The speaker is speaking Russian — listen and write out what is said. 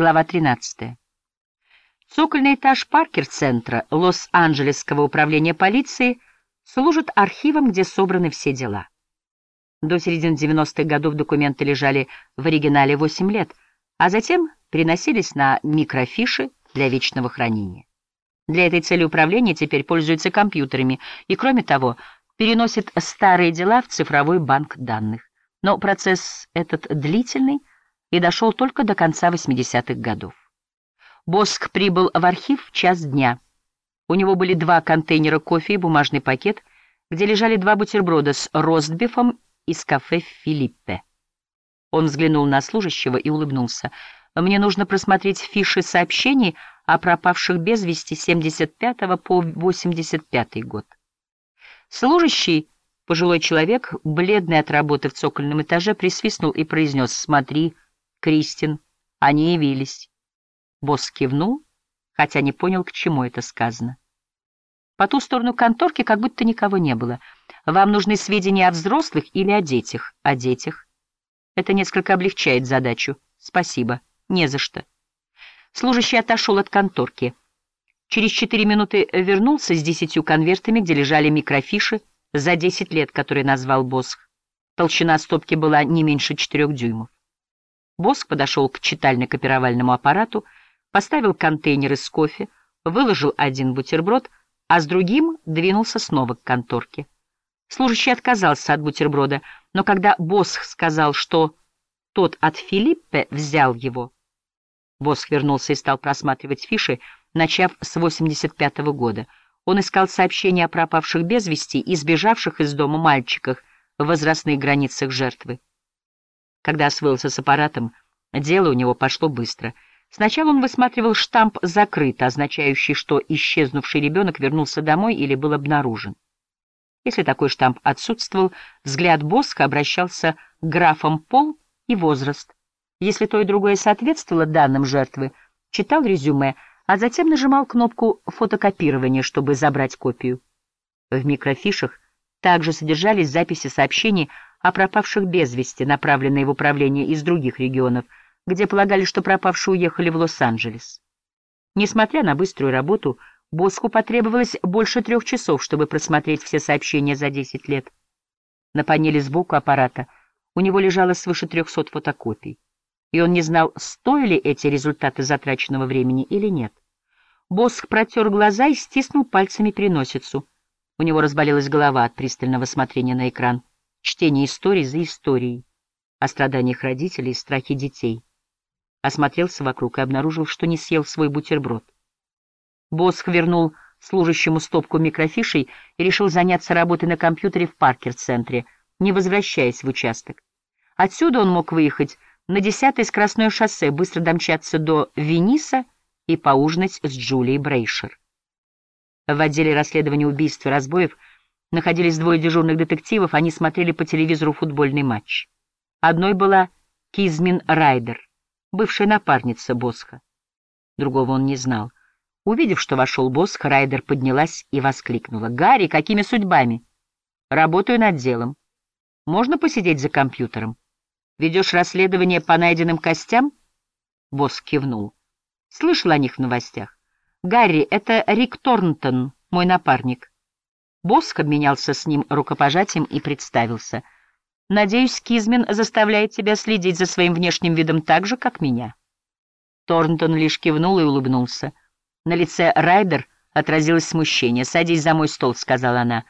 Глава 13. Цокольный этаж Паркер-центра Лос-Анджелесского управления полиции служит архивом, где собраны все дела. До середины 90-х годов документы лежали в оригинале 8 лет, а затем переносились на микрофиши для вечного хранения. Для этой цели управление теперь пользуется компьютерами и, кроме того, переносит старые дела в цифровой банк данных. Но процесс этот длительный, и дошел только до конца 80-х годов. Боск прибыл в архив в час дня. У него были два контейнера кофе и бумажный пакет, где лежали два бутерброда с ростбифом из кафе «Филиппе». Он взглянул на служащего и улыбнулся. «Мне нужно просмотреть фиши сообщений о пропавших без вести 75 по 85 год». Служащий, пожилой человек, бледный от работы в цокольном этаже, присвистнул и произнес «Смотри, Кристин, они явились. Босс кивнул, хотя не понял, к чему это сказано. По ту сторону конторки как будто никого не было. Вам нужны сведения о взрослых или о детях? О детях. Это несколько облегчает задачу. Спасибо. Не за что. Служащий отошел от конторки. Через четыре минуты вернулся с десятью конвертами, где лежали микрофиши за десять лет, которые назвал Босх. Толщина стопки была не меньше четырех дюймов. Боск подошел к читально-копировальному аппарату, поставил контейнеры с кофе, выложил один бутерброд, а с другим двинулся снова к конторке. Служащий отказался от бутерброда, но когда Босх сказал, что тот от Филиппе взял его, Босх вернулся и стал просматривать фиши, начав с 85 -го года. Он искал сообщения о пропавших без вести и сбежавших из дома мальчиках в возрастных границах жертвы. Когда освоился с аппаратом, дело у него пошло быстро. Сначала он высматривал штамп «закрыто», означающий, что исчезнувший ребенок вернулся домой или был обнаружен. Если такой штамп отсутствовал, взгляд Боска обращался к графам пол и возраст. Если то и другое соответствовало данным жертвы, читал резюме, а затем нажимал кнопку фотокопирования, чтобы забрать копию. В микрофишах также содержались записи сообщений о пропавших без вести, направленные в управление из других регионов, где полагали, что пропавшие уехали в Лос-Анджелес. Несмотря на быструю работу, Боску потребовалось больше трех часов, чтобы просмотреть все сообщения за 10 лет. На панели сбоку аппарата у него лежало свыше 300 фотокопий, и он не знал, стоили эти результаты затраченного времени или нет. Боск протер глаза и стиснул пальцами переносицу. У него разболелась голова от пристального смотрения на экран чтение историй за историей, о страданиях родителей и страхе детей. Осмотрелся вокруг и обнаружил, что не съел свой бутерброд. Босх вернул служащему стопку микрофишей и решил заняться работой на компьютере в Паркер-центре, не возвращаясь в участок. Отсюда он мог выехать на 10-й скоростное шоссе, быстро домчаться до Вениса и поужинать с Джулией Брейшер. В отделе расследования убийств и разбоев находились двое дежурных детективов, они смотрели по телевизору футбольный матч. Одной была Кизмин Райдер, бывшая напарница Босха. Другого он не знал. Увидев, что вошел Босх, Райдер поднялась и воскликнула. «Гарри, какими судьбами?» «Работаю над делом. Можно посидеть за компьютером? Ведешь расследование по найденным костям?» Босх кивнул. «Слышал о них в новостях. Гарри, это Рик Торнтон, мой напарник. Боск обменялся с ним рукопожатием и представился. «Надеюсь, Кизмин заставляет тебя следить за своим внешним видом так же, как меня». Торнтон лишь кивнул и улыбнулся. На лице Райдер отразилось смущение. «Садись за мой стол», — сказала она.